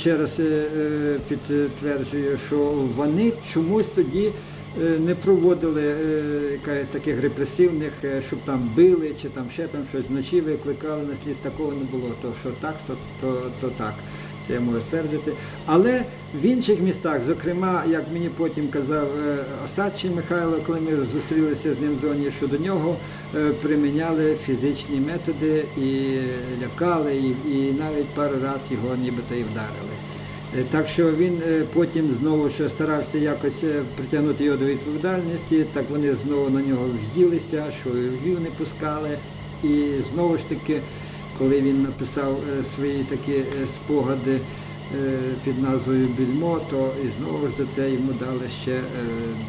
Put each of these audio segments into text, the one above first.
Ще раз е, е, підтверджую, що вони чомусь тоді е, не проводили е, таких репресивних, е, щоб там били чи там ще там щось вночі викликали на слід, такого не було. То що так, то, то, то так. Це я можу ствердити. Але в інших містах, зокрема, як мені потім казав е, Осадчий Михайло, коли ми зустрілися з ним в зоні, що до нього е, приміняли фізичні методи і лякали, і, і навіть пару разів його нібито і вдарили. Е, Так що він е, потім знову ще старався якось е, притягнути його до відповідальності, так вони знову на нього в'їлися, що і в не пускали. І знову ж таки, коли він написав е, свої такі е, спогади е, під назвою Більмо, то і знову ж за це йому дали ще е,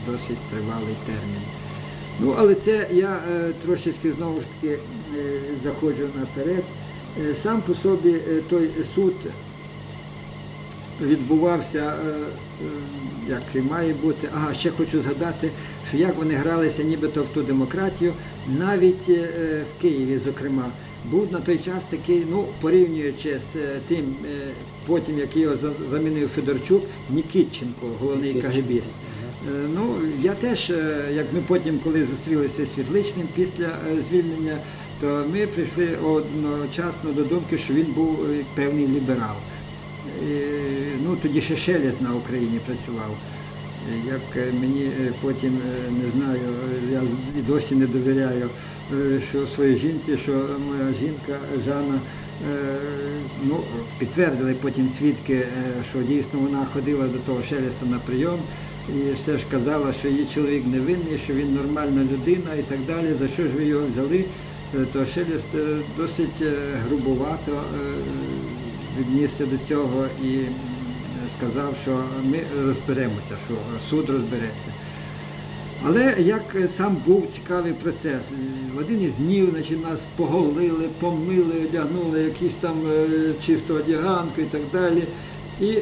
досить тривалий термін. Ну, але це я е, трошечки знову ж таки е, заходжу наперед. Е, сам по собі е, той суд відбувався, е, е, як і має бути. Ага, ще хочу згадати, що як вони гралися нібито в ту демократію, навіть е, в Києві, зокрема, був на той час такий, ну, порівнюючи з е, тим, е, потім, як його замінив Федорчук, Нікітченко, головний Нікітченко. Е, Ну, я теж, е, як ми потім, коли зустрілися з Світличним після е, звільнення, то ми прийшли одночасно до думки, що він був певний ліберал. Е, Ну, тоді ще Шелест на Україні працював. Як мені потім не знаю, я досі не довіряю що своїй жінці, що моя жінка Жанна ну, підтвердили потім свідки, що дійсно вона ходила до того Шелеста на прийом і все ж казала, що її чоловік невинний, що він нормальна людина і так далі. За що ж ви його взяли? Е, То Шелест е, досить е, грубовато віднісся до цього і сказав, що ми розберемося, що суд розбереться. Але як сам був цікавий процес, в один із днів значить, нас поголили, помили, одягнули якісь там чисту одяганку і так далі. І е,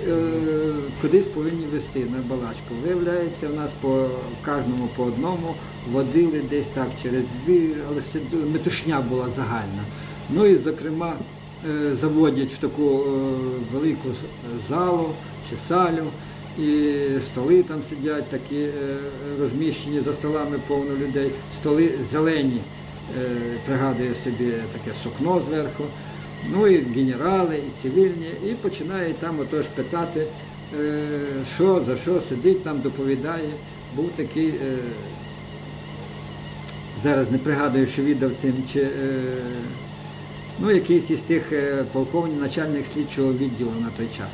кудись повинні вести на балачку. Виявляється, в нас по кожному по одному водили десь так через дві, але метушня була загальна. Ну і зокрема е, заводять в таку е, велику залу чи салю, і столи там сидять, такі е, розміщені за столами повно людей, столи зелені, е, пригадує собі таке сукно зверху. Ну і генерали, і цивільні, і починає там отож питати, е, що, за що сидить там, доповідає. Був такий, е, зараз не пригадую, що віддав цим, чи е, ну, якийсь із тих полковників, начальник слідчого відділу на той час.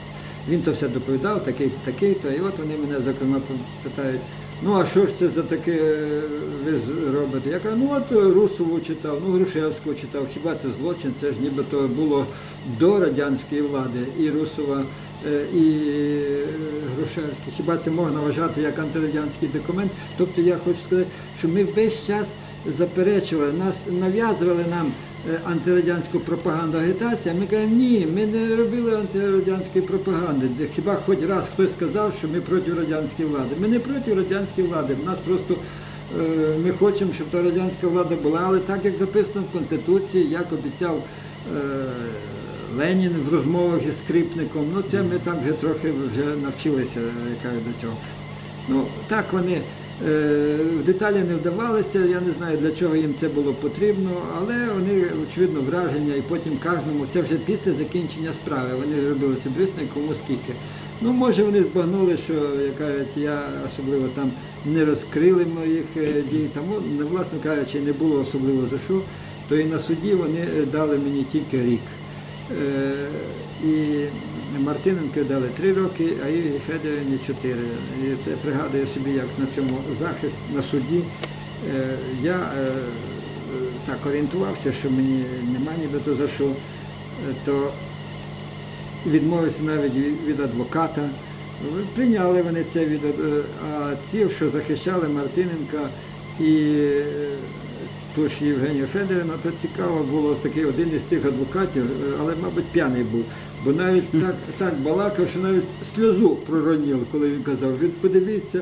Він то все доповідав, такий-то, такий-то, і от вони мене зокрема питають, ну а що ж це за таке е, ви робите? Я кажу, ну от Русову читав, ну Грушевського читав, хіба це злочин? Це ж нібито було до радянської влади і Русова, е, і Грушевський. Хіба це можна вважати як антирадянський документ? Тобто я хочу сказати, що ми весь час заперечували, нас нав'язували нам антирадянську пропаганду агітацію, а ми кажемо, ні, ми не робили антирадянської пропаганди. Хіба хоч раз хтось сказав, що ми проти радянської влади. Ми не проти радянської влади. Нас просто е, ми хочемо, щоб та радянська влада була, але так як записано в Конституції, як обіцяв е, Ленін в розмовах із скрипником, ну це ми там вже трохи вже навчилися е, яка до цього. Ну, так вони е, в деталі не вдавалися, я не знаю, для чого їм це було потрібно, але вони, очевидно, враження, і потім кожному, це вже після закінчення справи, вони робили собі кому скільки. Ну, може, вони збагнули, що, як кажуть, я особливо там не розкрили моїх е, дій, тому, ну, власне кажучи, не було особливо за що, то і на суді вони е, дали мені тільки рік. Е, І Мартиненко дали три роки, а і Федорівні чотири. І це пригадую собі, як на цьому захист на суді. Е, Я е, так орієнтувався, що мені нема нібито за що, Е, то відмовився навіть від- адвоката. Прийняли вони це від а ці, що захищали Мартиненка і е, ту ж Євгенію то цікаво було такий один із тих адвокатів, е, але, мабуть, п'яний був. Бо навіть так, так балакав, що навіть сльозу проронив, коли він казав, він подивіться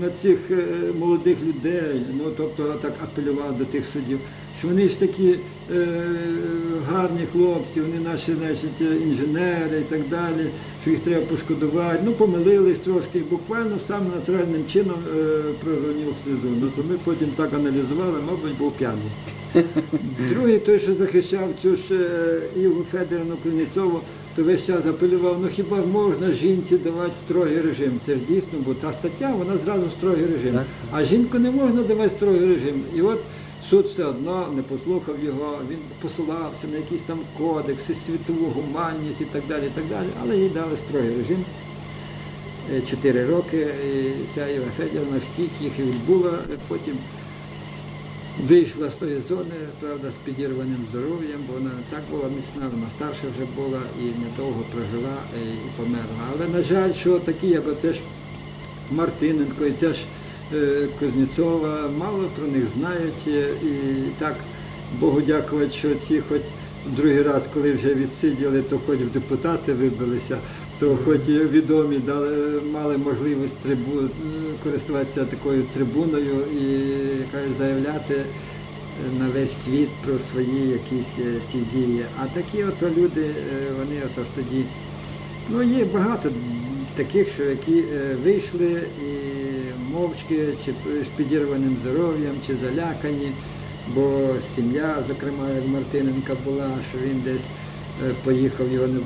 на цих е, молодих людей, ну тобто так апелював до тих суддів, що вони ж такі е, гарні хлопці, вони наші значить, інженери і так далі, що їх треба пошкодувати. Ну, помилились трошки, і буквально саме натуральним чином е, проронив слізу. Ну, то ми потім так аналізували, мабуть, був п'яний. Другий, той, що захищав цю ж е, Ігу Федорівну Кузнєцову, то весь час апелював, ну хіба можна жінці давати строгий режим? Це ж дійсно, бо та стаття, вона зразу строгий режим. А жінку не можна давати строгий режим. І от суд все одно не послухав його, він посилався на якісь там кодекси, світову гуманність і так далі, і так далі. Але їй дали строгий режим. Е, Чотири роки і ця Іва Федорівна всіх їх відбула, потім вийшла з тої зони, правда, з підірваним здоров'ям, бо вона не так була міцна, вона старша вже була і недовго прожила е, і померла. Але, на жаль, що такі, як оце ж Мартиненко і ця ж Кузнєцова, мало про них знають. е, І так, Богу дякувати, що ці хоч другий раз, коли вже відсиділи, то хоч в депутати вибилися, то хоч відомі дали, мали можливість трибу, е, користуватися такою трибуною і яка заявляти е, на весь світ про свої якісь е, ті дії. А такі ото люди, е, вони ото ж тоді Ну, є багато таких, що які е, вийшли і мовчки, чи з підірваним здоров'ям, чи залякані, бо сім'я, зокрема, як Мартиненка була, що він десь е, поїхав, його не,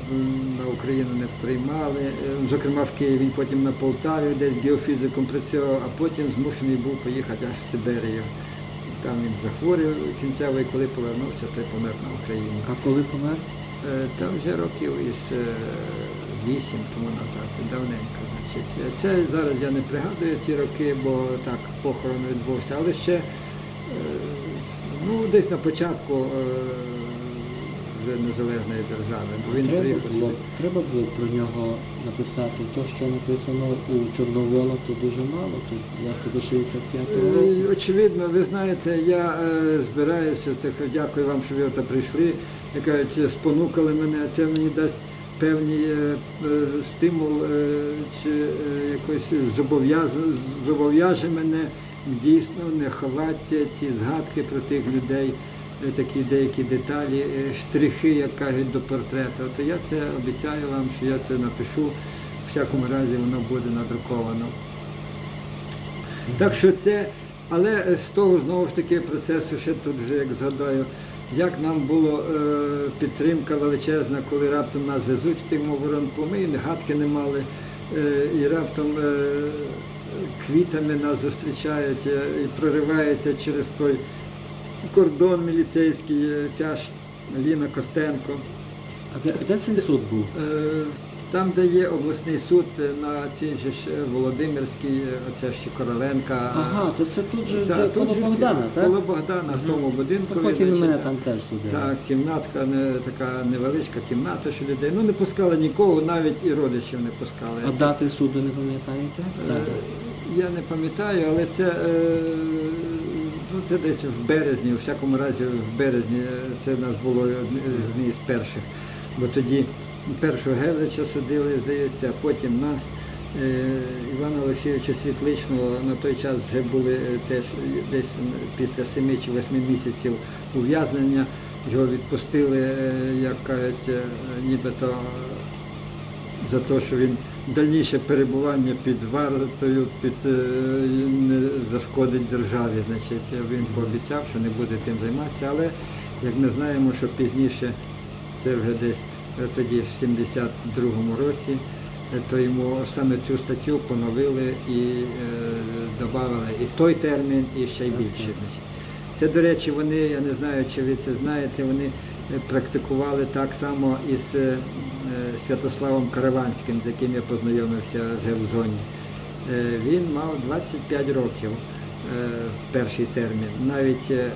на Україну не приймали. Е, Зокрема, в Києві, він потім на Полтаві десь геофізиком працював, а потім змушений був поїхати аж в Сибирію. Там він захворів кінцево, і коли повернувся, то й помер на Україні. А коли помер? Е, Та вже років із вісім тому назад, давненько. Це зараз я не пригадую ті роки, бо так похорон відбувся, але ще е, ну, десь на початку е, вже незалежної держави. Бо він треба, приїхав було, треба було про нього написати. То, що написано у Чорноволах, то дуже мало, то власне до 65-го. Е, Очевидно, ви знаєте, я збираюся, так, дякую вам, що ви прийшли. Я кажуть, спонукали мене, це мені дасть певний е, е, стимул е, чи якось зобов'яже мене дійсно не ховатися ці згадки про тих людей, такі деякі деталі, штрихи, як кажуть, до портрета. То я це обіцяю вам, що я це напишу. В всякому разі воно буде надруковано. Так що це, але з того знову ж таки процесу, ще тут вже як згадаю, як нам було е, підтримка величезна, коли раптом нас везуть в тим воронку, ми і гадки не мали, е, і раптом е, квітами нас зустрічають і проривається через той кордон міліцейський, ця ж Ліна Костенко. А де, де цей суд був? Там, де є обласний суд е, на цій же ж е, Володимирській, е, оця ще Короленка. Ага, то це тут же Та, тут коло Богдана, так? Коло Богдана, в тому будинку. Ну, потім і мене там теж судили. Так, кімнатка, не, така невеличка кімната, що людей. Ну не пускали нікого, навіть і родичів не пускали. А дати суду не пам'ятаєте? Е, Я не пам'ятаю, але це, е, ну, це десь в березні, у всякому разі в березні це в нас було одне із перших. Бо тоді першого Гевлича судили, здається, а потім нас. Е, Івана Олексійовича Світличного на той час вже були е, теж десь після семи чи восьми місяців ув'язнення. Його відпустили, е, як кажуть, нібито за те, що він дальніше перебування під вартою, під не зашкодить державі. Значить, він пообіцяв, що не буде тим займатися, але як ми знаємо, що пізніше, це вже десь тоді, в 72-му році, е, то йому саме цю статтю поновили і е, додали і той термін, і ще й більше. Це, до речі, вони, я не знаю, чи ви це знаєте, вони е, практикували так само із е, е, Святославом Караванським, з яким я познайомився вже в зоні. Е, Він мав 25 років е, перший термін. Навіть е,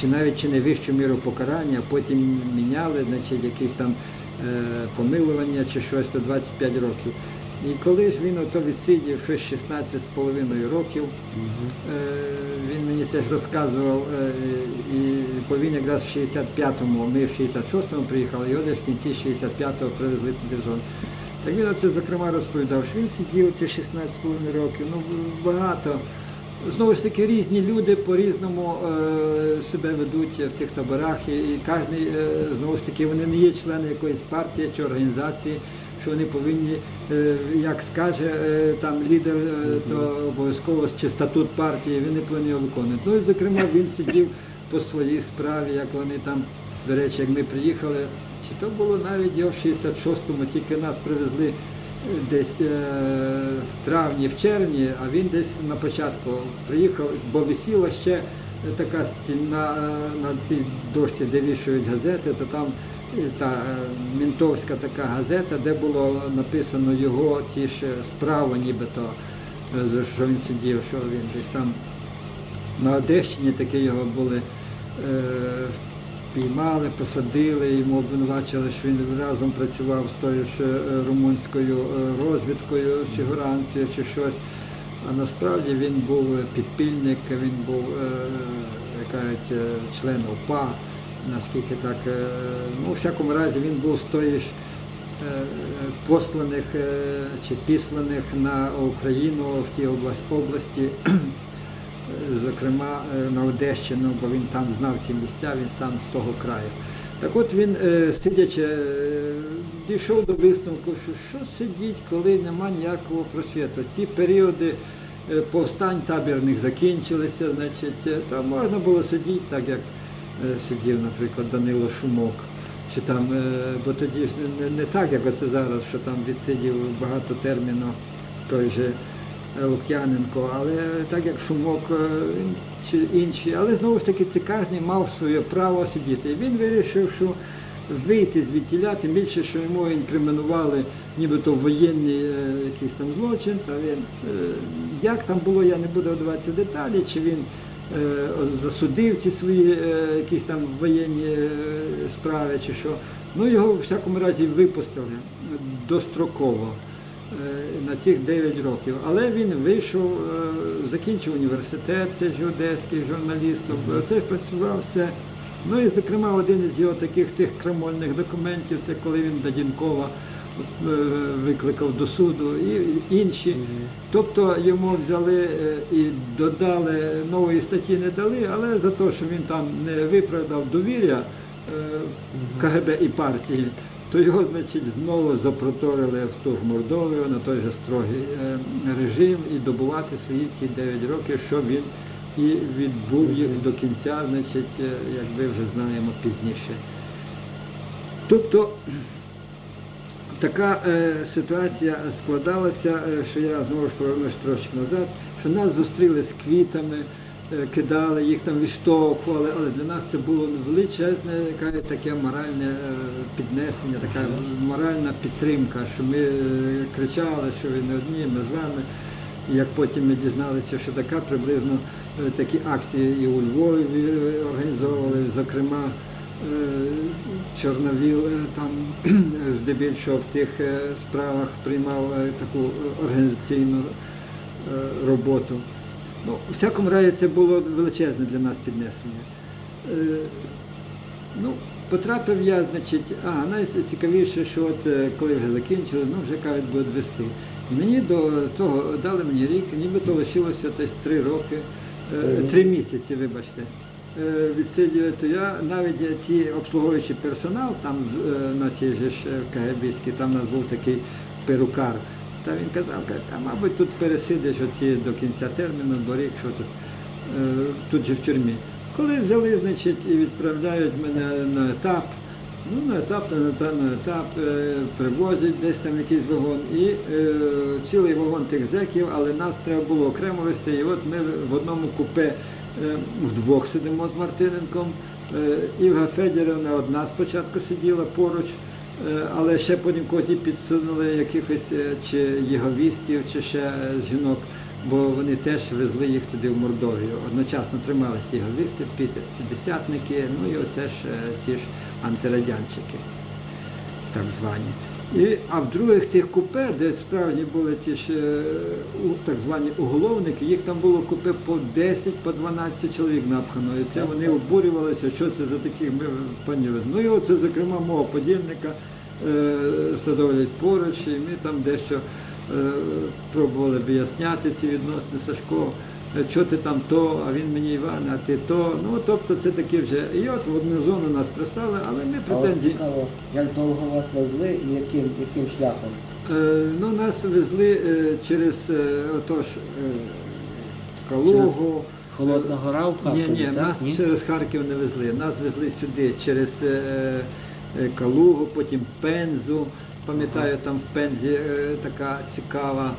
чи навіть чи не вищу міру покарання, а потім міняли, значить, якісь там е, помилування чи щось, то 25 років. І коли ж він ото відсидів щось 16 з половиною років, Е, Він мені це ж розказував, е, і бо він якраз в 65-му, ми в 66-му приїхали, його десь в кінці 65-го привезли в зону. Так він оце зокрема розповідав, що він сидів ці 16,5 років, ну багато Знову ж таки, різні люди по-різному е, себе ведуть в тих таборах, і, кожен, знову ж таки, вони не є члени якоїсь партії чи організації, що вони повинні, е, як скаже е, там лідер, то обов'язково чи статут партії, він не повинен його виконувати. Ну і зокрема він сидів по своїй справі, як вони там, до речі, як ми приїхали, чи то було навіть його в 66-му, тільки нас привезли десь е, в травні, в червні, а він десь на початку приїхав, бо висіла ще така стіна е, на цій дошці, де вішають газети, то там е, та мінтовська така газета, де було написано його ці ж справи, нібито, що він сидів, що він десь там на Одещині такі його були. Е, Піймали, посадили, йому обвинувачили, що він разом працював з тою ж е, румунською е, розвідкою, фігуранцією чи щось. А насправді він був підпільник, він був е, кажуть, е, член ОПА, наскільки так. е, Ну, у всякому разі, він був з тої ж е, посланих е, чи післаних на Україну в тій області зокрема е, на Одещину, бо він там знав ці місця, він сам з того краю. Так от він, е, сидячи, е, дійшов до висновку, що що сидіть, коли нема ніякого просвіту. Ці періоди повстань табірних закінчилися, значить, там можна було сидіти, так як сидів, наприклад, Данило Шумок. Чи там, бо тоді ж не, так, як оце зараз, що там відсидів багато терміну той же Лук'яненко, але так як Шумок е, чи інші, але знову ж таки це кожен мав своє право сидіти. Він вирішив, що вийти звідтіля, тим більше, що йому інкримінували нібито воєнний е, якийсь там злочин, та він, е, як там було, я не буду вдаватися в деталі, чи він е, засудив ці свої е, якісь там воєнні е, справи, чи що. Ну його в всякому разі випустили достроково е, на цих 9 років. Але він вийшов, е, закінчив університет, це ж одеський журналістом, це ж працював все. Ну і зокрема один із його таких тих крамольних документів, це коли він Дадінкова е, викликав до суду і інші. Тобто йому взяли е, і додали нової статті не дали, але за те, що він там не виправдав довір'я е, КГБ і партії, то його, значить, знову запроторили в ту ж Мордовію на той же строгий е, режим і добувати свої ці 9 років, що він і відбув їх до кінця, значить, е, як ви вже знаємо пізніше. Тобто така е, ситуація складалася, що я знову ж повернусь трошки назад, що нас зустріли з квітами, кидали, їх там відштовхували, але для нас це було величезне таке моральне е, піднесення, така моральна підтримка, що ми е, кричали, що ви не одні, ми з вами. Як потім ми дізналися, що така приблизно е, такі акції і у Львові е, організовували, зокрема е, Чорновіл е, там здебільшого в тих е, справах приймав е, таку е, організаційну е, роботу. Ну, у всякому разі це було величезне для нас піднесення. Е, Ну, потрапив я, значить, а найцікавіше, що от е, коли вже закінчили, ну вже кажуть, будуть вести. І мені до того дали мені рік, нібито лишилося десь три роки, е, три місяці, вибачте. е, Відсиділи, то я навіть ті обслуговуючий персонал там на цій же ж КГБській, там у нас був такий перукар. Та він казав, а мабуть тут пересидиш оці до кінця терміну, бо рік, що тут, е, тут же в тюрмі. Коли взяли, значить, і відправляють мене на етап, ну на етап, на на етап, е, привозять десь там якийсь вагон, і е, цілий вагон тих зеків, але нас треба було окремо вести. І от ми в одному купе е, вдвох сидимо з Мартиненком. Е, Івга Федорівна одна спочатку сиділа поруч, але ще потім коті підсунули якихось е, чи єговістів, чи ще е, жінок бо вони теж везли їх туди в Мордовію. Одночасно трималися єговісти, п'ятдесятники, ну і оце ж е, ці ж антирадянчики, так звані. І, а в других тих купе, де справді були ці ж е, так звані уголовники, їх там було купе по 10, по 12 чоловік напхано. І це вони обурювалися, що це за таких панів. Ну і оце, зокрема, мого подільника е, садовлять поруч, і ми там дещо е, пробували виясняти ці відносини. Сашко що ти там то, а він мені Іван, а ти то. Ну, тобто це такі вже. І от в одну зону нас прислали, але ми А от претензій. цікаво, як довго вас везли і яким, яким шляхом? Е, ну, нас везли е, через е, отож, е, Калугу. Холодна гора в Харкові, Ні, ні, так? нас Ні? через Харків не везли. Нас везли сюди через е, е, Калугу, потім Пензу. Пам'ятаю, там в Пензі е, така цікава е,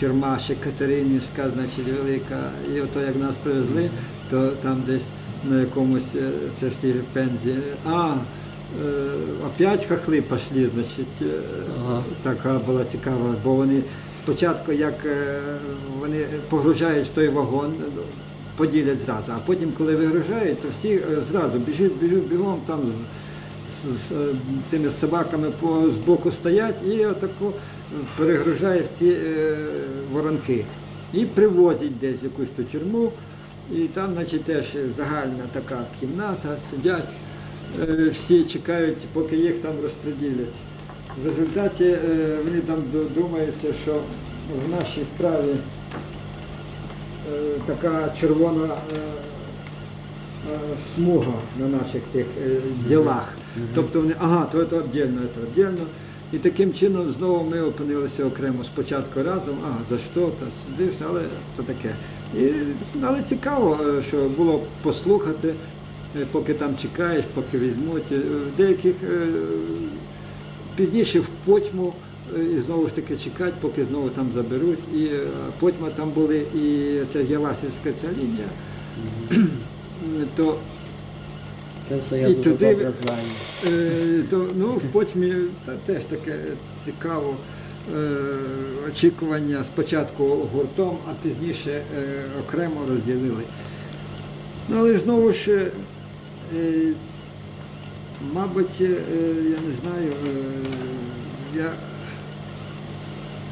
тюрма ще Катеринівська, значить велика. І ото як нас привезли, то там десь на якомусь, е, це ж ті Пензі. А, е, опять хахли пішли, значить, е, Ага. така була цікава, бо вони спочатку, як е, вони погружають в той вагон, поділять зразу, а потім, коли вигружають, то всі е, зразу біжуть, біжуть бігом там з, з, з, е, тими собаками по з боку стоять і отако перегружають всі е, воронки. І привозять десь якусь ту тюрму, і там, значить, теж загальна така кімната, сидять, е, всі чекають, поки їх там розподілять. В результаті е, вони там думаються, що в нашій справі е, така червона смуга на наших тих е, ділах. Тобто вони, ага, то це віддільно, це віддільно. І таким чином знову ми опинилися окремо спочатку разом, ага, за що, та сидиш, але то таке. І, але цікаво, е, що було послухати, е, поки там чекаєш, поки візьмуть. В деяких е, пізніше в потьму і знову ж таки чекати, поки знову там заберуть. І потьма там були і ця Явасівська ця лінія, то, Це все я І дуже туди- добре знаю. е, то ну, в потьмі та, теж таке цікаво. е, Очікування спочатку гуртом, а пізніше е, окремо розділили. Ну, але ж знову ж, е, е, мабуть, е, я не знаю, е, я,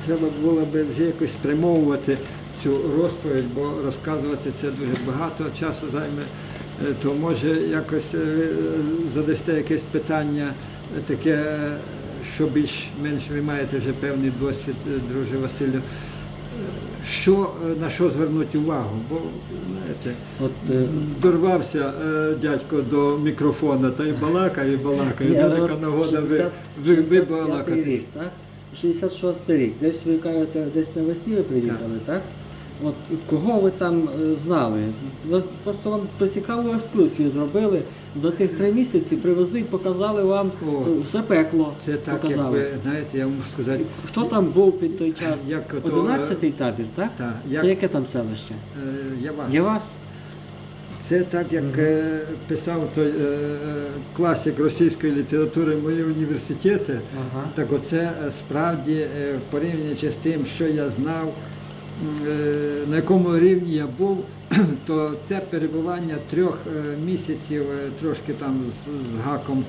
треба було би вже якось спрямовувати цю розповідь, бо розказувати це дуже багато часу займе. Е, То може якось е, е, задасте якесь питання таке, що більш-менш ви маєте вже певний досвід, друже Василю. Що, на що звернути увагу? Бо, знаєте, От, Дорвався е, дядько до мікрофона та й балакає, і балакає. Ну, така от нагода ви, 60 ви, ви 65-й балакатись. рік, так? 66 рік. Десь ви кажете, десь навесні ви приїхали, так? От кого ви там е, знали? Просто вам про цікаву екскурсію зробили. За тих три місяці привезли, і показали вам О, е, все пекло. Це так, показали. якби, знаєте, я можу сказати, Хто там був під той час? Як ото, 11-й табір, так? так, як- Це яке там селище? е, я вас. Є вас? Це так, як е, писав той е, класик російської літератури мої університети. Ага. Так оце е, справді е, порівнюючи з тим, що я знав, е, на якому рівні я був, то це перебування трьох е, місяців, е, трошки там з, гаком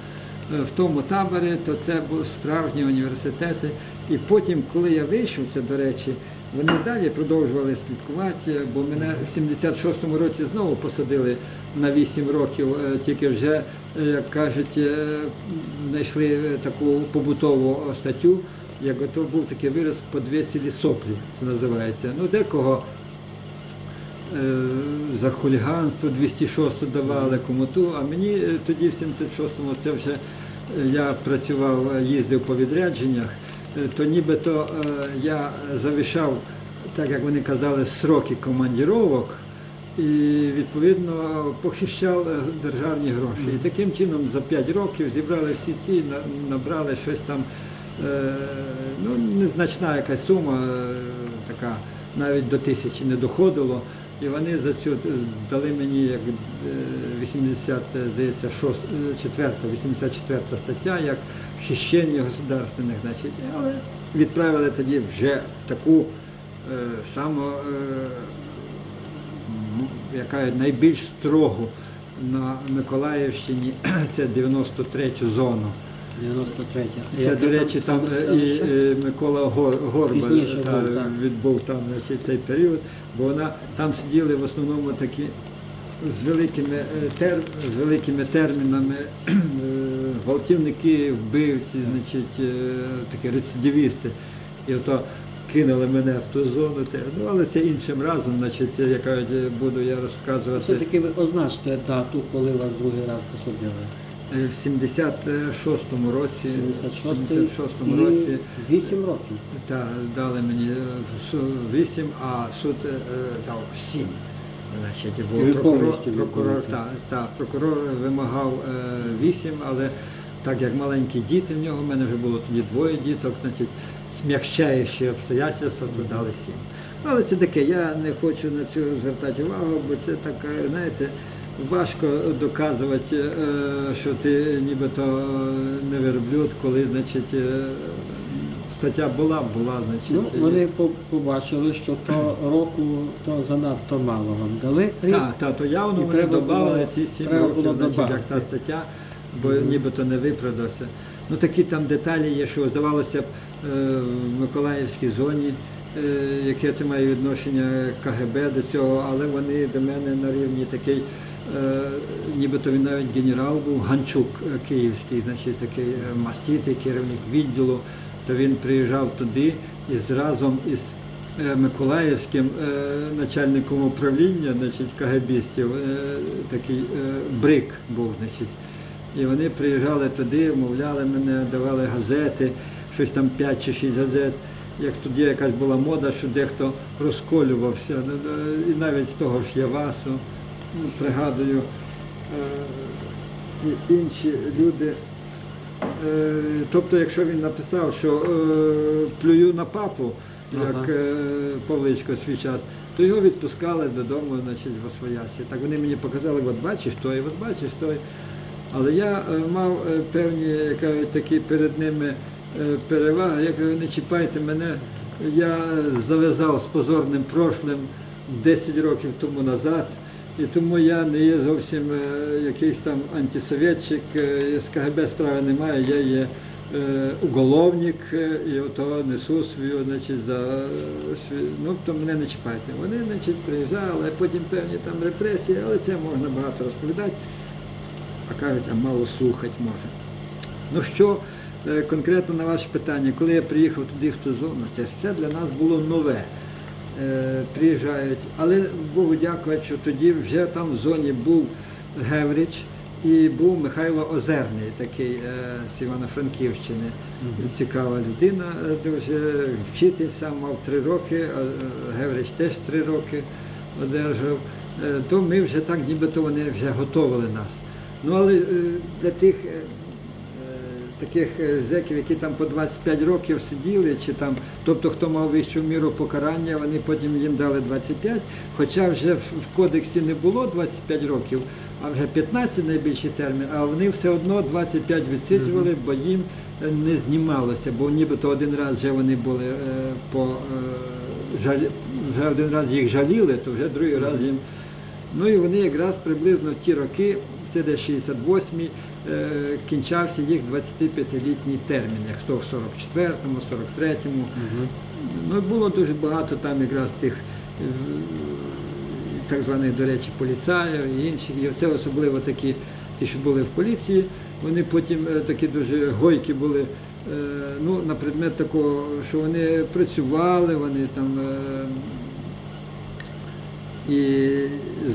е, в тому таборі, то це був справжні університети. І потім, коли я вийшов, це до речі, вони далі продовжували слідкувати, бо мене в 76-му році знову посадили на 8 років, е, тільки вже, е, як кажуть, е, знайшли е, таку побутову статтю, як то був такий вираз подвесілі соплі, це називається. Ну, декого е, за хуліганство 206 давали кому ту, а мені е, тоді в 76-му це вже е, я працював, е, їздив по відрядженнях, то нібито е, я завішав, так як вони казали, сроки командіровок і відповідно похищав державні гроші. І таким чином за 5 років зібрали всі ці, набрали щось там, ну, незначна якась сума, е, така навіть до тисячі не доходило. І вони за цю е, дали мені як е, 80, е, здається, 6, 4, 84 стаття, як хищення государственних, значить, але відправили тоді вже таку е, само, е, яка найбільш строгу на Миколаївщині, це 93-ю зону. 93-я. Це, до речі, там е, і е, Микола Гор, Горбаль Пізніше та, відбув там цей період, бо вона там сиділи в основному такі з великими, е, тер, з великими термінами е, гвалтівники, вбивці, значить, е, такі рецидивісти. І ото кинули мене в ту зону. Ну, але це іншим разом, значить, я кажуть, буду я розказувати. Все-таки ви означте дату, коли вас другий раз посадили. Е, В 76-му році, 76 76-му році 8 років. та, дали мені 8, а суд е, дав 7. Значить, бо прокурор, прокурор, та, та, прокурор вимагав 8, але так як маленькі діти в нього, в мене вже було тоді двоє діток, значить, смягчаючі обстоятельства, то дали 7. Але це таке, я не хочу на це звертати увагу, бо це таке, знаєте, важко доказувати, е, що ти нібито не верблюд, коли, значить, е, стаття була, була, Ну, значить. вони по- побачили, що то року то занадто мало вам дали рік. Так, та, то явно вони було- ці сім років, було значить, як та стаття, бо нібито не виправдався. Ну такі там деталі є, що здавалося б е, в Миколаївській зоні, е, яке це має відношення КГБ до цього, але вони до мене на рівні такий, е, нібито він навіть генерал був, Ганчук е, київський, значить такий е, маститий керівник відділу, то він приїжджав туди і разом із е, Миколаївським е, начальником управління значить, КГБістів, е, такий е, брик був. Значить. І вони приїжджали туди, вмовляли мене, давали газети, щось там 5 чи 6 газет. Як тоді якась була мода, що дехто розколювався. Ну, е, І навіть з того ж Явасу, ну, пригадую, е, і інші люди. Е, Тобто, якщо він написав, що е, плюю на папу, як Ага. Павличко свій час, то його відпускали додому, значить, в Освоясі. Так вони мені показали, от бачиш той, от бачиш той. Але я мав певні як такі перед ними переваги. Я кажу, не чіпайте мене. Я зав'язав з позорним прошлим 10 років тому назад. І тому я не є зовсім е, якийсь там антисовєтчик, е, з КГБ справи немає, я є е, уголовник і ото несу свою, значить, за свій, ну, то мене не чіпайте. Вони, значить, приїжджали, потім певні там репресії, але це можна багато розповідати, а кажуть, а мало слухати може. Ну що конкретно на ваше питання, коли я приїхав туди в ту зону, це все для нас було нове. Е, Приїжджають, але Богу дякувати, що тоді вже там в зоні був Геврич і був Михайло Озерний, такий е, з Івано-Франківщини. Цікава людина, е, дуже вчитель сам мав три роки, а, Геврич теж три роки одержав. То ми вже так, нібито вони вже готували нас. Ну але для тих таких е, зеків, які там по 25 років сиділи, чи там, тобто хто мав вищу міру покарання, вони потім їм дали 25, хоча вже в кодексі не було 25 років, а вже 15 найбільший термін, а вони все одно 25 відсиджували, бо їм е, не знімалося, бо нібито один раз вже вони були е, по жалі, вже один раз їх жаліли, то вже другий раз їм. Ну і вони якраз приблизно в ті роки, це десь 68-й, е, кінчався їх 25-літній термін, як хто в 44-му, 43-му. Ну, було дуже багато там якраз тих е, так званих, до речі, поліцаїв і інших. І це особливо такі, ті, що були в поліції, вони потім е, такі дуже гойкі були. е, Ну, на предмет такого, що вони працювали, вони там е, і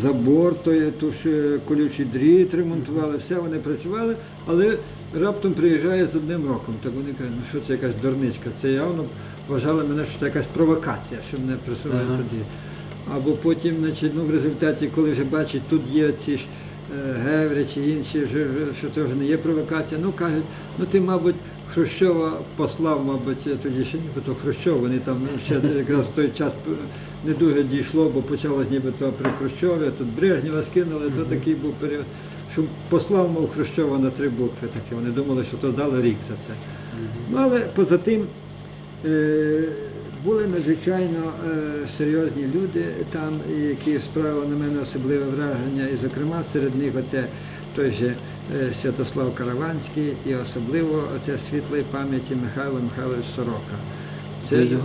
забор, той, ту ж колючий дріт ремонтували, все вони працювали, але раптом приїжджає з одним роком. Так вони кажуть, ну що це якась дурничка, це явно вважали мене, що це якась провокація, що мене присувають Ага. туди. Або потім, значить, ну, в результаті, коли вже бачать, тут є ці ж е, Геврич і інші, що це вже не є провокація, ну кажуть, ну ти, мабуть, Хрущова послав, мабуть, тоді ще нібито Хрущов, вони там ще якраз в той час не дуже дійшло, бо почалось нібито при Хрущові, тут Брежнєва скинули, то такий був період, що послав, мов Хрущова на три букви такі, вони думали, що то дали рік за це. Ну, але поза тим е, були надзвичайно е, серйозні люди там, які справили на мене особливе враження, і зокрема серед них оце той же Святослав Караванський і особливо оце світлої пам'яті Михайло Михайлович Сорока. Ви його?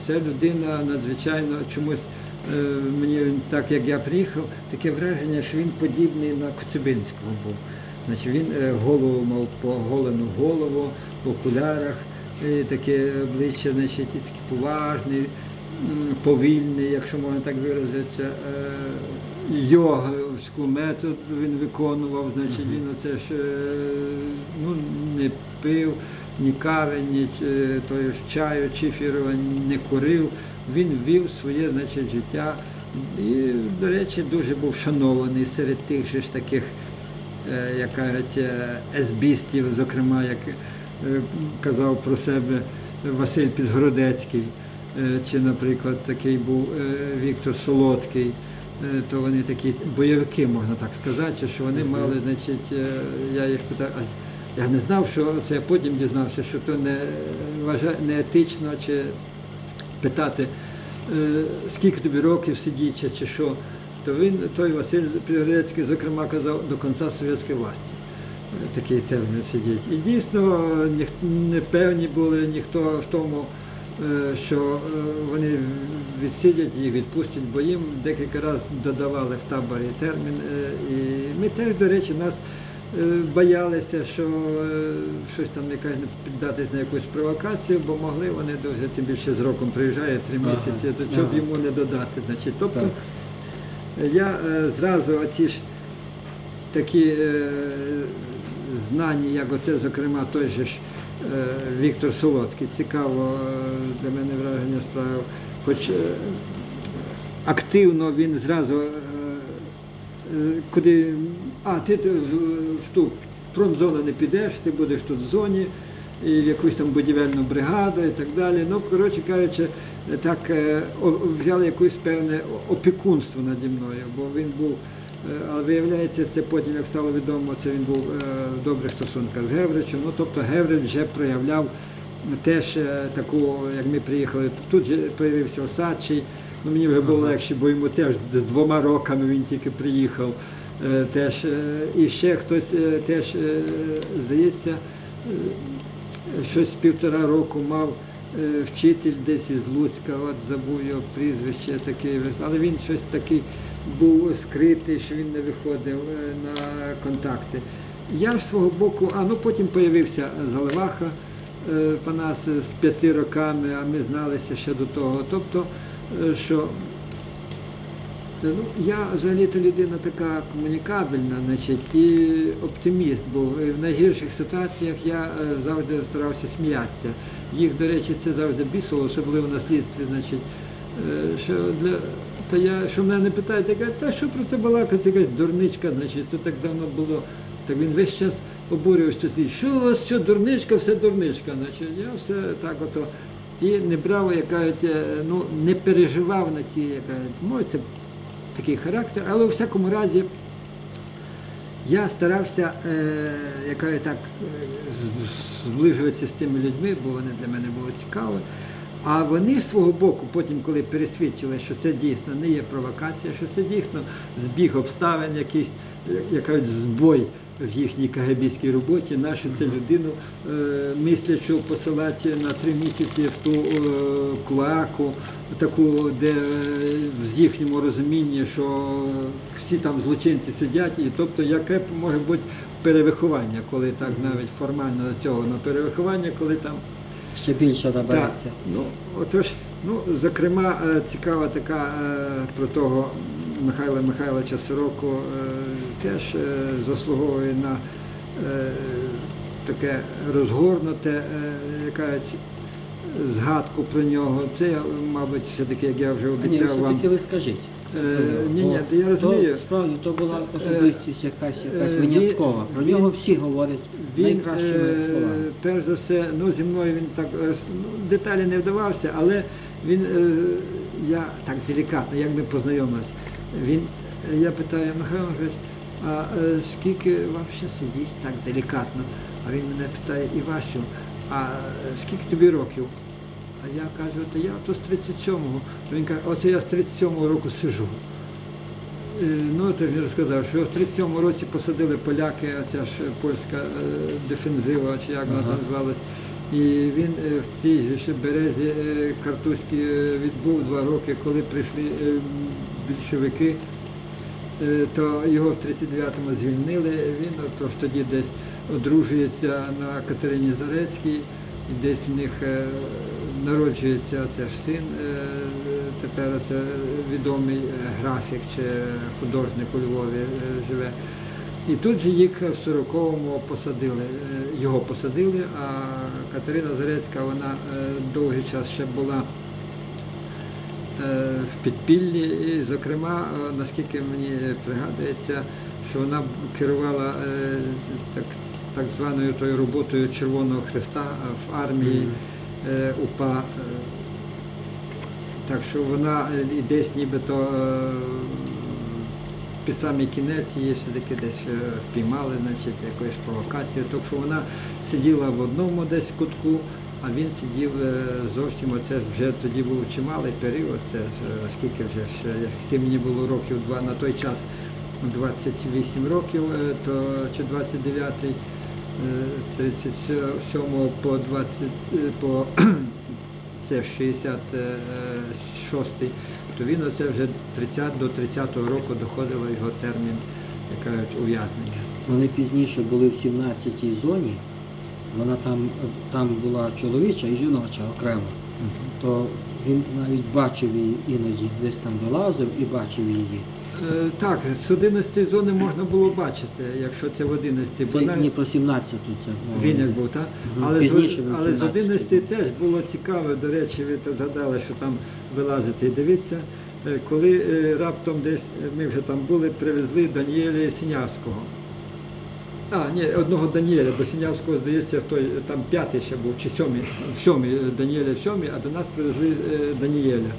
Це людина надзвичайно чомусь. е, Мені так як я приїхав, таке враження, що він подібний на Коцюбинського був. Значить, він е, голову мав поголену голову, в окулярах, і таке обличчя, значить, і такий поважний, повільний, якщо можна так виразитися. Йоговську метод він виконував, значить він оце ж е, ну, не пив ні кави, ні е, тої чаю, чифірова не курив. Він вів своє значить, життя. І, до речі, дуже був шанований серед тих же ж таких, е, як кажуть, есбістів, зокрема, як казав про себе Василь Підгородецький, чи, наприклад, такий був Віктор Солодкий. Е, То вони такі бойовики, можна так сказати, що вони мали, значить, е, я їх питав, а я не знав, що це я потім дізнався, що то не вважає не етично чи питати, е, скільки тобі років сидіть, чи- що, то він, той Василь Підгорецький, зокрема, казав до кінця совєтської власті. Такий термін сидіть. І дійсно не певні були ніхто в тому, що е, вони відсидять їх, відпустять, бо їм декілька разів додавали в таборі термін. е, І ми теж, до речі, нас е, боялися, що е, щось там якась піддатись на якусь провокацію, бо могли вони дуже, тим більше з роком приїжджає три Ага, місяці, то чого б йому не додати. Значить, тобто Так. я е, зразу оці ж такі е, знані, як оце, зокрема, той же ж е, Віктор Солодкий, цікаво е, для мене враження справив, хоч е, активно він зразу, е, е, куди, а ти в, ту промзону не підеш, ти будеш тут в зоні, і в якусь там будівельну бригаду і так далі. Ну, коротше кажучи, так е, взяли якусь певне опікунство наді мною, бо він був, е, але виявляється, це потім, як стало відомо, це він був е, в добрих стосунках з Гевричем. Ну, тобто Геврич вже проявляв теж е, таку, як ми приїхали, тут же з'явився Осадчий. Ну, мені вже було легше, бо йому теж з двома роками він тільки приїхав. Е, Теж, е, і ще хтось е, теж, е, здається, е, щось півтора року мав е, вчитель десь із Луцька, от забув його прізвище таке, але він щось такий був скритий, що він не виходив е, на контакти. Я ж свого боку, а ну потім з'явився Заливаха е, Панас з п'яти роками, а ми зналися ще до того. Тобто, е, що Ну, я взагалі-то людина така комунікабельна, значить, і оптиміст був. І в найгірших ситуаціях я завжди старався сміятися. Їх, до речі, це завжди бісило, особливо на слідстві, значить, що для. Та я, що мене не питають, я кажу, та що про це балакати, це якась дурничка, значить, то так давно було. Так він весь час обурювався, що у вас, що дурничка, все дурничка. Значить, я все так ото. І не брав, як кажуть, е, ну, не переживав на ці, як кажуть, може, це такий характер, але у всякому разі я старався е, яка я так е, зближуватися з цими людьми, бо вони для мене були цікаві. А вони з свого боку, потім, коли пересвідчили, що це дійсно не є провокація, що це дійсно збіг обставин, якийсь, як- як кажуть, збой в їхній КГБській роботі, нашу цю людину е, мислячу посилати на три місяці в ту е, кулаку, таку, де е, з їхньому розумінні, що всі там злочинці сидять, і тобто яке може бути перевиховання, коли так навіть формально цього на перевиховання, коли там Ще більше набереться. ну, отож, ну, зокрема, е, цікава така е, про того Михайла Михайловича Сороку е, теж заслуговує на таке розгорнуте, якась згадку про нього. Це, мабуть, все-таки, як я вже обіцяв вам. все-таки ви скажіть. Е, ні, ні, я розумію. Справді то була особистість якась, якась е, виняткова. Про нього всі говорять найкращими е, словами. перш за все, ну зі мною він так е, ну, деталі не вдавався, але він, е, я так делікатно, як ми познайомилися, він, е, я питаю, Михайло Михайлович, а е, скільки вам ще сидіть так делікатно? А він мене питає, Івасю, а е, скільки тобі років? А я кажу, то я то з 37-го. Він каже, оце я з 37-го року сижу. Е, Ну, то він розказав, що в 37-му році посадили поляки, оця ж польська е, дефензива, чи як вона Ага. там звалась. І він е, в тій ще березі Картузькій відбув два роки, коли прийшли більшовики, то його в 39-му звільнили. Він тож тоді десь одружується на Катерині Зарецькій. і десь в них народжується це ж син, е, тепер це відомий е, графік чи художник у Львові е, живе. І тут же їх в 40-му посадили, його посадили, а Катерина Зарецька, вона довгий час ще була в підпіллі, і, зокрема, наскільки мені пригадується, що вона керувала так, так званою тою роботою Червоного Христа в армії УПА. е, Так що вона е, десь нібито е, під самий кінець її все-таки десь е, впіймали, значить, якоюсь провокацією. Так що вона сиділа в одному десь кутку, а він сидів е, зовсім, оце вже тоді був чималий період, це е, скільки вже ж, е, скільки мені було років, два, на той час 28 років, е, то чи 29 е, з 37 по 20, е, по це 66-й, то він оце вже 30 до 30-го року доходило його термін, як кажуть, ув'язнення. Вони пізніше були в 17-й зоні. Вона там, там була чоловіча і жіноча окремо. То він навіть бачив її іноді, десь там вилазив і бачив її. Е, Так, з 11 зони можна було бачити, якщо це в 11 Це бо не про 17-ту це. він як був, так? Мгм. Але, Пізніше з, але з 11 теж було цікаво, до речі, ви то згадали, що там вилазити і дивіться, е, коли е, раптом десь ми вже там були, привезли Даніеля Сінявського. А, ні, одного Даніеля, бо Сінявського, здається, той там п'ятий ще був, чи сьомий, сьомий, Даніеля сьомий, а до нас привезли Даніеля.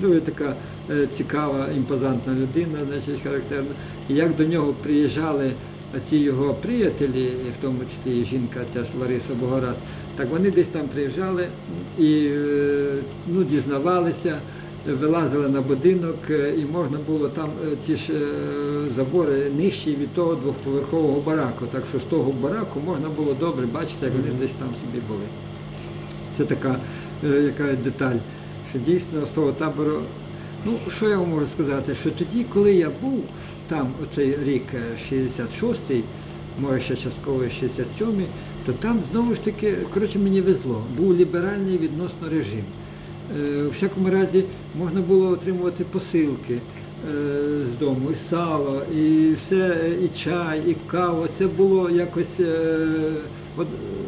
Дуже така е, цікава, імпозантна людина, значить, характерна. І як до нього приїжджали ці його приятелі, в тому числі і жінка, ця ж Лариса Богораз, так вони десь там приїжджали і е, ну, дізнавалися, вилазили на будинок, е, і можна було там ці ж забори нижчі від того двохповерхового бараку. Так що з того бараку можна було добре бачити, як вони десь там собі були. Це така яка деталь, що дійсно з того табору. Ну, що я вам можу сказати, що тоді, коли я був там, оцей рік е, 66-й, може ще частково 67-й, то там знову ж таки, коротше, мені везло. Був ліберальний відносно режим. Е, У всякому разі можна було отримувати посилки е, з дому, і сало, і все, е, і чай, і кава. Це було якось е, от, е,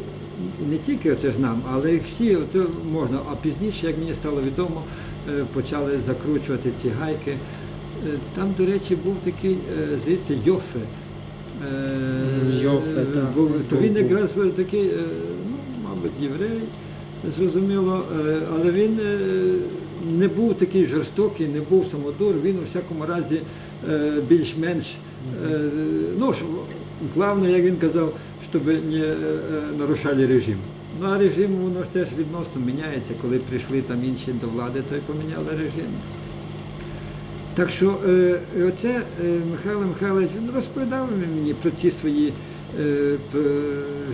не тільки оце ж нам, але й всі от, можна. А пізніше, як мені стало відомо, е, почали закручувати ці гайки. Е, Там, до речі, був такий, е, здається, Йофе. Йофе, так. був, то він якраз такий, ну, мабуть, єврей, зрозуміло, але він не був такий жорстокий, не був самодур, він у всякому разі більш-менш, ну, ж, головне, як він казав, щоб не е, нарушали режим. Ну а режим воно ж теж відносно міняється, коли прийшли там інші до влади, то й поміняли режим. Так що е, оце е, Михайло Михайлович він розповідав мені про ці свої е,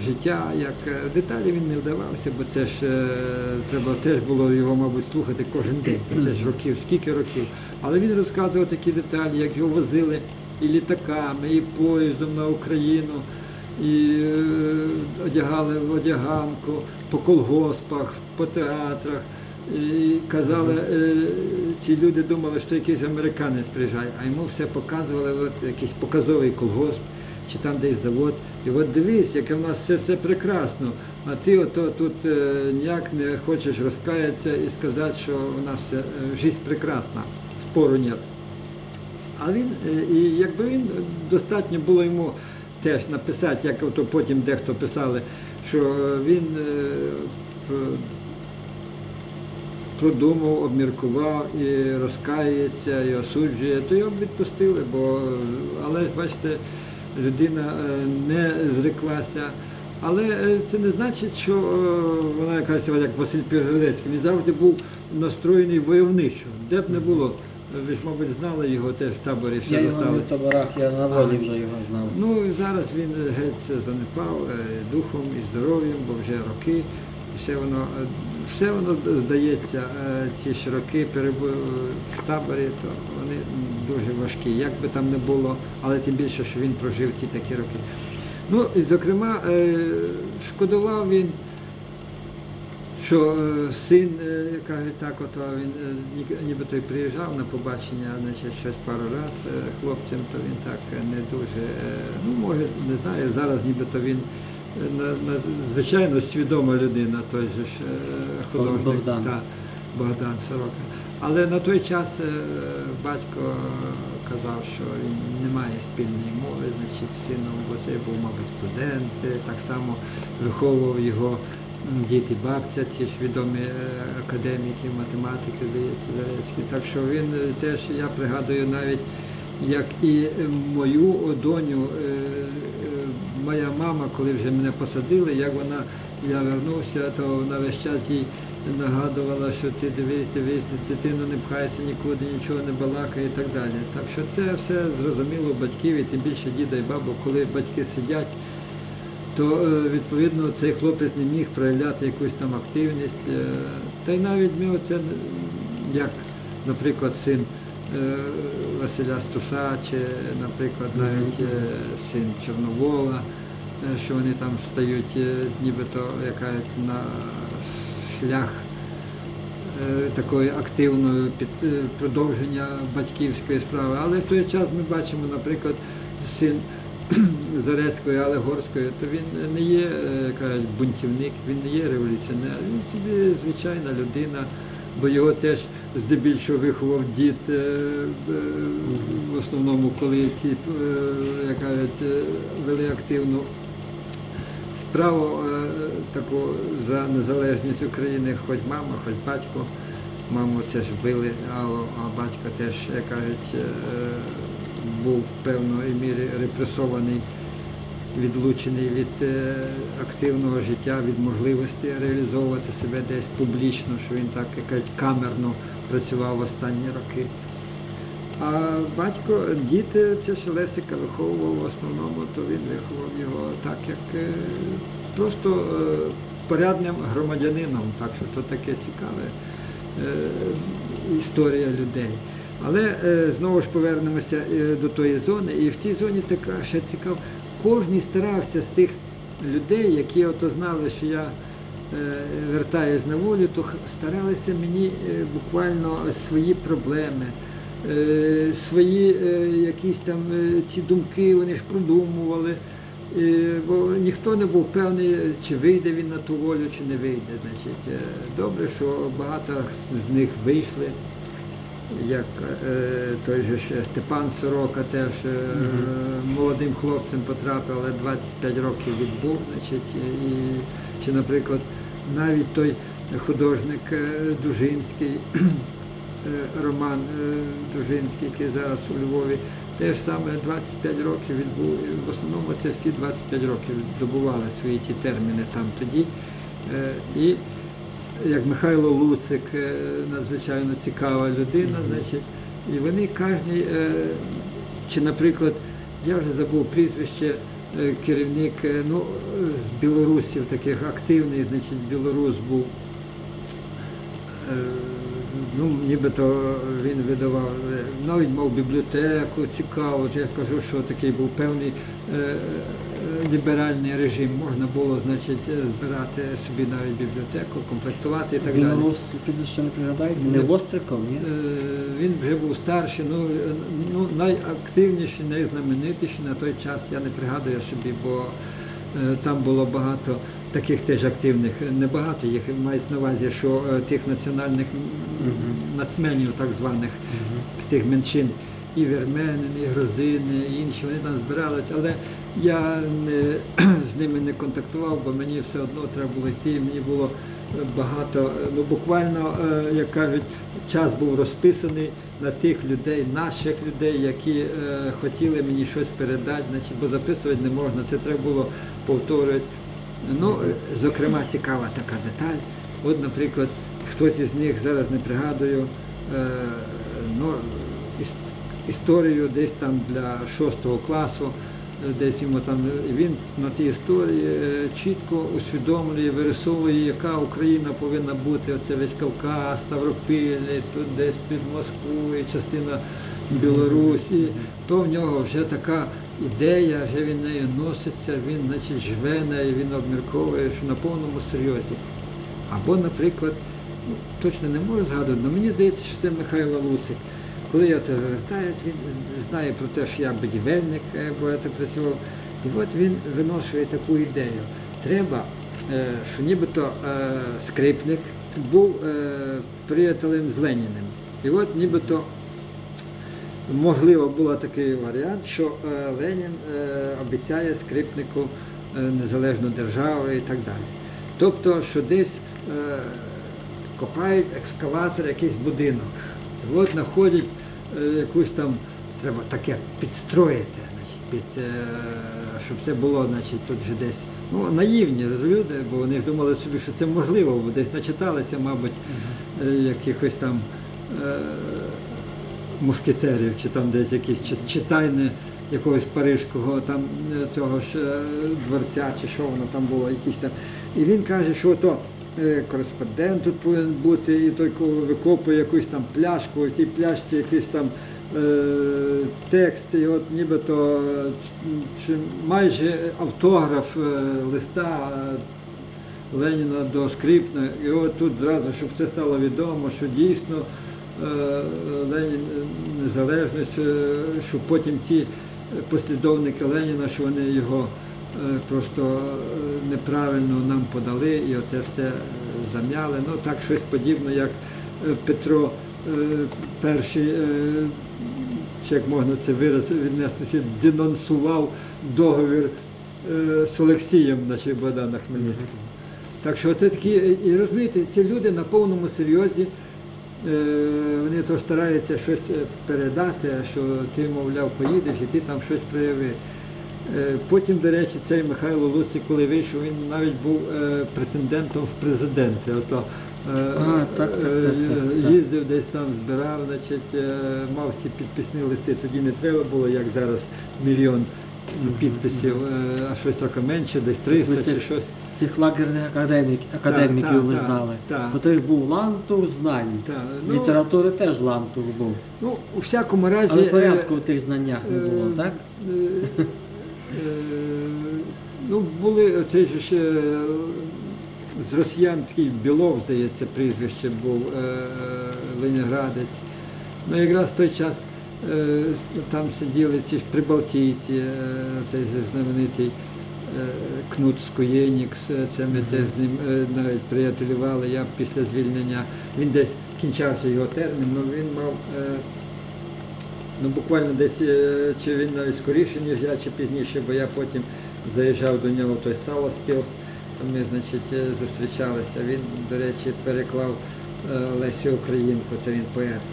життя, як е, деталі він не вдавався, бо це ж е, треба теж було його, мабуть, слухати кожен день. Це ж років, скільки років. Але він розказував такі деталі, як його возили і літаками, і поїздом на Україну, і е, одягали в одяганку, по колгоспах, по театрах. І казали, е, ці люди думали, що якийсь американець приїжджає, а йому все показували, от якийсь показовий колгосп, чи там десь завод. І от дивись, яке в нас все це прекрасно, а ти ото тут е, ніяк не хочеш розкаятися і сказати, що у нас все, життя прекрасна, спору нет. А він, і якби він достатньо було йому теж написати, як ото потім дехто писали, що е, він е, продумав, обміркував і розкається, і осуджує, то його б відпустили, бо, але бачите, людина е, не зреклася. Але е, це не значить, що е, вона якась як Василь Піргалецький, він завжди був настроєний войовничо, де б не було. Ви ж, мабуть, знали його теж в таборі, ще Я його не в таборах, я на волі вже його знав. Ну і зараз він геть це занепав е, духом і здоров'ям, бо вже роки. Все воно, е, все воно здається, е, ці ж роки в таборі, то вони дуже важкі. Як би там не було, але тим більше, що він прожив ті такі роки. Ну і зокрема, е, шкодував він що е, син, е, кажуть, так, ото він е, ні- нібито й приїжджав на побачення, значить, щось пару раз е, хлопцем, то він так не дуже, ну може, не знаю, зараз нібито він е, на, на, звичайно свідома людина, той же ж художник. Богдан. та, Богдан Сорока. Але на той час батько казав, що він не має спільної мови, значить, з сином, бо це був, мабуть, студент, так само виховував його і бабця, ці ж відомі е, академіки, математики, здається, Зарецькі. Так що він е, теж, я пригадую навіть, як і е, мою доню, моя мама, коли вже мене посадили, як вона, я вернувся, то вона весь час їй нагадувала, що ти дивись, дивись, дитину не пхайся нікуди, нічого не балакай і так далі. Так що це все зрозуміло батьків, і тим більше діда і бабу, коли батьки сидять, то е, відповідно цей хлопець не міг проявляти якусь там активність. е, Та й навіть ми оце, як, наприклад, син е, Василя Стуса, чи, наприклад, навіть син Чорновола, що вони там стають нібито як кажуть, на шлях такої активної під, продовження батьківської справи. Але в той час ми бачимо, наприклад, син Зарецької, але Горської, то він не є е, кажуть, бунтівник, він не є революціонер, він собі звичайна людина, бо його теж здебільшого виховав дід, е, е, в основному, коли ці, як кажуть, вели активну справу таку за незалежність України, хоч мама, хоч батько. Маму це ж били, а, батько теж, як кажуть, був в певної мірі репресований, відлучений від е, активного життя, від можливості реалізовувати себе десь публічно, що він так як кажуть, камерно працював в останні роки. А батько, діти, це ж Лесика виховував в основному, то він виховав його так, як е, просто е, порядним громадянином. Так що то таке цікаве історія людей. Але е, знову ж повернемося е, до тої зони, і в тій зоні така ще цікава. Кожен старався з тих людей, які ото знали, що я е, вертаюсь на волю, то старалися мені буквально свої проблеми, свої якісь там ці думки, вони ж продумували. Бо ніхто не був певний, чи вийде він на ту волю, чи не вийде. Значить, добре, що багато з них вийшли як е, той же Степан Сорока теж е, молодим хлопцем потрапив, але 25 років відбув. Значить, і, чи, наприклад, навіть той художник е, Дужинський, Роман Дужинський, який зараз у Львові, теж саме 25 років відбув. В основному це всі 25 років добували свої ті терміни там тоді. І як Михайло Луцик, е, надзвичайно цікава людина, значить, і вони кожен, е, чи, наприклад, я вже забув прізвище, е, керівник ну, з білорусів таких активний, значить, білорус був. Ну, нібито він видавав, навіть мав бібліотеку цікаву, я кажу, що такий був певний ліберальний режим. Можна було, значить, збирати собі навіть бібліотеку, комплектувати і так далі. Білорус прізвище не пригадаєте? Не Востриков, ні? Е, Він вже був старший, ну, ну найактивніший, найзнаменитіший на той час, я не пригадую собі, бо е, там було багато таких теж активних, небагато їх мається на увазі, що е, тих національних м, нацменів, так званих, з тих меншин, і вірменин, і грузини, і інші, вони там збиралися, але я не, з ними не контактував, бо мені все одно треба було йти, мені було е, багато, е, ну буквально, е, як кажуть, час був розписаний на тих людей, наших людей, які е, хотіли мені щось передати, значить, бо записувати не можна, це треба було повторювати. Ну, зокрема, цікава така деталь. От, наприклад, хтось із них зараз не пригадую, е, ну, іс- історію десь там для шостого класу, десь йому там він на тій історії е, чітко усвідомлює, вирисовує, яка Україна повинна бути. Оце весь Кавказ, Ставропіль, тут десь під Москву, і частина Білорусі. То в нього вже така ідея, вже він нею носиться, він значить, живе нею, він обмірковує, що на повному серйозі. Або, наприклад, ну, точно не можу згадувати, але мені здається, що це Михайло Луцик. Коли я вертаюсь, він знає про те, що я будівельник, е, бо я так працював. І от він виношує таку ідею. Треба, е, що нібито е, скрипник був приятелем з Леніним. І от нібито можливо був такий варіант, що Ленін обіцяє скрипнику незалежну державу і так далі. Тобто, що десь копають екскаватор якийсь будинок. От знаходять якусь там, треба таке підстроїти, значить, під, е, щоб це було значить, тут вже десь. Ну, наївні люди, бо вони думали собі, що це можливо, бо десь начиталися, мабуть, е, якихось там е, мушкетерів, чи там десь якісь чи- читайне якогось парижського там е, цього ж е, дворця, чи що воно там було, якісь там. І він каже, що то е, кореспондент тут повинен бути, і той викопує якусь там пляшку, в тій пляшці якийсь там е, текст, і от нібито е, чи майже автограф е, листа. е, Леніна до Скрипна, і от тут зразу, щоб це стало відомо, що дійсно е, Ленін е, незалежність, е, що потім ці послідовники Леніна, що вони його е, просто е, неправильно нам подали і оце все е, зам'яли. Ну так щось подібне, як е, Петро е, перший, е, чи як можна це вираз віднести, денонсував договір е, з Олексієм, значить Богдана Хмельницького. Так що це такі, і розумієте, ці люди на повному серйозі, е, вони то стараються щось е, передати, що ти, мовляв, поїдеш і ти там щось прояви. Е, Потім, до речі, цей Михайло Луцик, коли вийшов, він навіть був е, претендентом в президенти. Ото, е, А, так, так, так, їздив десь там, збирав, значить, мав ці підписні листи. Тоді не треба було, як зараз, мільйон підписів, а щось трохи менше, десь 300 Ви чи щось. Цих лагерних академік, академіків так, ви так, знали, так. котрих був лантух знань. Так, ну- Літератури теж лантух був. Ну, у всякому разі. Але порядку в тих знаннях не було, так? Е, Ну, були оцей же ще е, з росіян такий Білов, здається, прізвище був Леніградець. Ну, якраз в той час е, там сиділи ці ж прибалтійці, цей же знаменитий Кнут Скоєнікс, це ми теж з ним навіть приятелювали. Я після звільнення, він десь кінчався його термін, але він мав. Ну, буквально десь, е, чи він навіть скоріше, ніж я, чи пізніше, бо я потім заїжджав до нього в той Саласпілс, ми, значить, е, зустрічалися. Він, до речі, переклав е, Лесю Українку, це він поет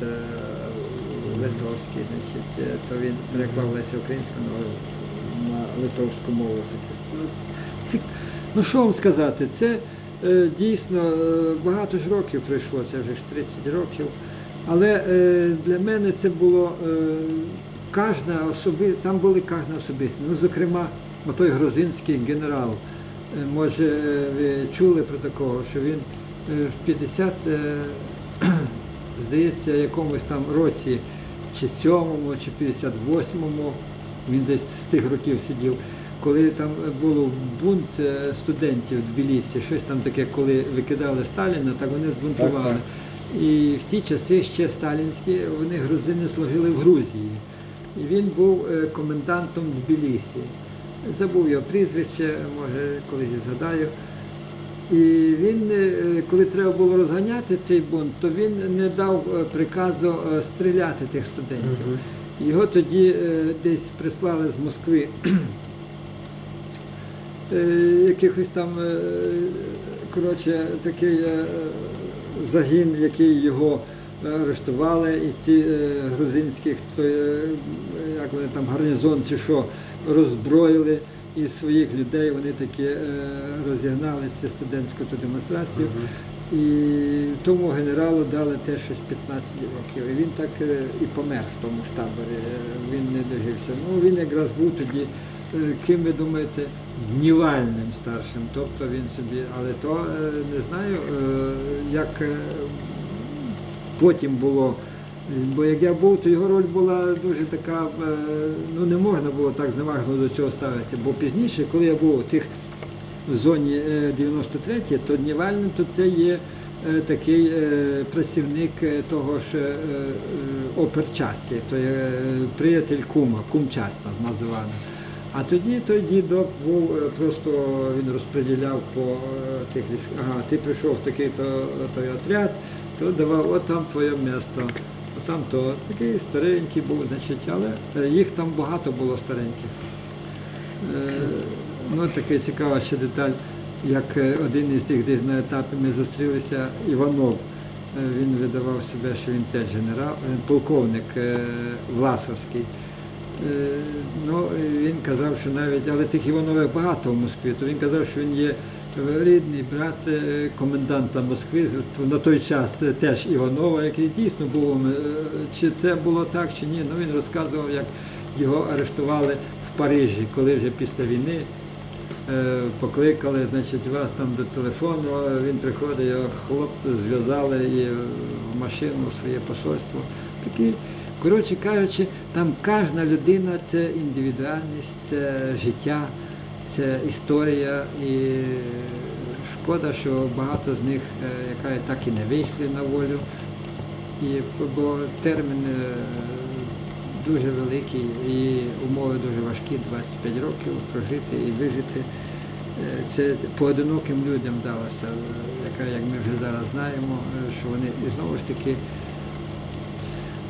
литовський, значить, то він переклав Лесю Українську на, литовську мову. Ну, Ну, що вам сказати, це дійсно багато ж років пройшло, це вже ж 30 років. Але е, для мене це було е, кожна особи, там були кожна особистість. Ну, зокрема, той грузинський генерал. Е, може, ви чули про такого, що він в 50, е, здається, якомусь там році, чи 7-му, чи 58-му, він десь з тих років сидів, коли там було бунт студентів в Тбілісі, щось там таке, коли викидали Сталіна, так вони збунтували. Так, І в ті часи ще сталінські, вони грузини служили в Грузії. І він був е, комендантом в Тбілісі. Забув його прізвище, може, колись згадаю. І він, е, коли треба було розганяти цей бунт, то він не дав е, приказу стріляти тих студентів. Його тоді десь прислали з Москви якихось там коротше, такий загін, який його арештували, і ці е, грузинських, то, е, як вони там, гарнізон чи що, роззброїли і своїх людей вони таки е, розігнали цю студентську ту демонстрацію. І тому генералу дали теж щось 15 років. І він так е, і помер в тому ж таборі. Е, Він не дожився. Ну він якраз був тоді, е, ким ви думаєте, днівальним старшим. Тобто він собі, але то е, не знаю, е, як е, потім було. Бо як я був, то його роль була дуже така, е, ну не можна було так зневажно до цього ставитися. Бо пізніше, коли я був у тих в зоні е, 93, то Днівальний то це є е, такий е, працівник е, того ж е, е, оперчасті, то є е, приятель кума, кумчаста називана. А тоді той дідок був е, просто він розподіляв по е, тих ага, ти прийшов в такий-то той отряд, то давав, от там твоє місто. Там то такий старенький був, значить, але е, їх там багато було стареньких. Е, Ну, така цікава ще деталь, як е, один із тих десь на етапі ми зустрілися, Іванов. Е, Він видавав себе, що він теж генерал, е, полковник е, Власовський. Е, Ну, він казав, що навіть, але тих Іванових багато в Москві, то він казав, що він є рідний брат е, коменданта Москви, на той час е, теж Іванова, який дійсно був, чи це було так, чи ні. Ну він розказував, як його арештували в Парижі, коли вже після війни покликали, значить, вас там до телефону, він приходить, його хлоп зв'язали і в машину в своє посольство. Такі, коротше кажучи, там кожна людина це індивідуальність, це життя, це історія. І шкода, що багато з них, е, яка так і не вийшли на волю. І, бо термін е, дуже великий і умови дуже важкі, 25 років прожити і вижити. Е, Це поодиноким людям далося, яка, як ми вже зараз знаємо, що вони знову ж таки.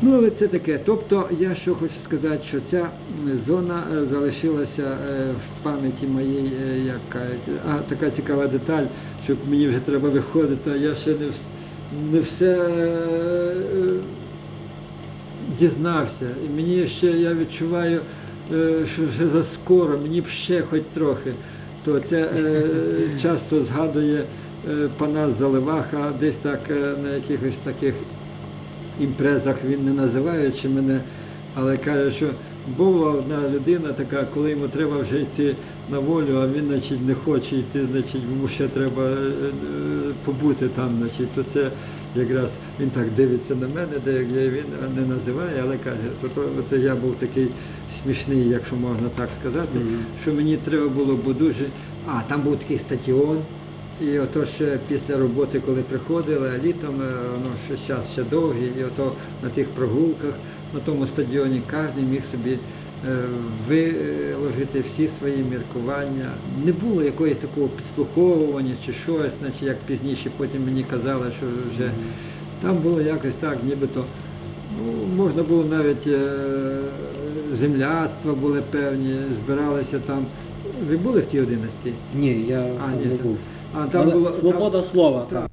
Ну, але це таке. Тобто я що хочу сказати, що ця зона е, залишилася е, в пам'яті моїй, е, як. А така цікава деталь, що мені вже треба виходити, а я ще не, не все е, дізнався. І мені ще я відчуваю, е, що вже заскоро, мені б ще хоч трохи. То це е, часто згадує е, Панас Заливаха, десь так е, на якихось таких імпрезах він не називаючи мене, але каже, що була одна людина така, коли йому треба вже йти на волю, а він значить, не хоче йти, значить, йому ще треба е, е, побути там, значить, то це якраз він так дивиться на мене, де він не називає, але каже, то, то, то я був такий смішний, якщо можна так сказати, що мені треба було бо дуже. А, там був такий стадіон. І ото ще після роботи, коли приходили, а літом воно ще час ще довгий, і ото на тих прогулках, на тому стадіоні кожен міг собі е, виложити всі свої міркування. Не було якогось такого підслуховування чи щось, значить, як пізніше потім мені казали, що вже там було якось так, нібито ну, можна було навіть е, земляцтва були певні, збиралися там. Ви були в тій 11? Ні, я А, там ні, не був. А там була- свобода слова. так.